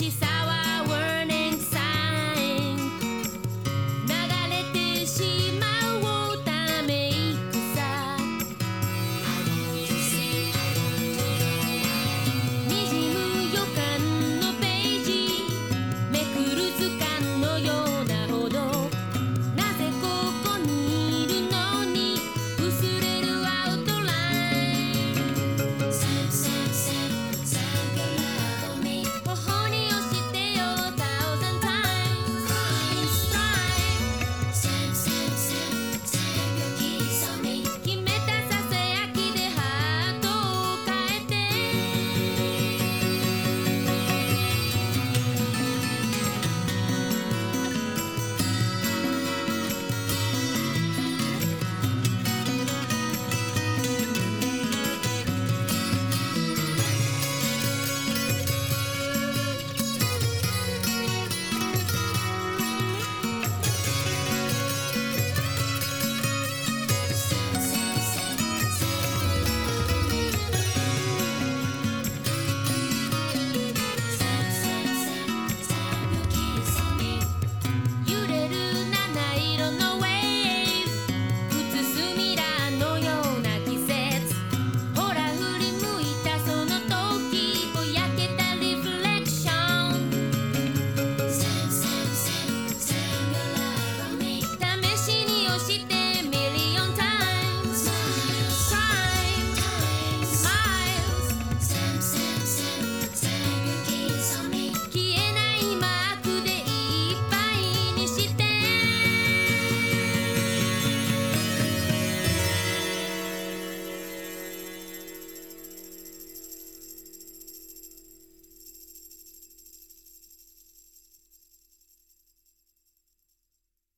she said.